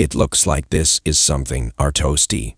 It looks like this is something our toasty.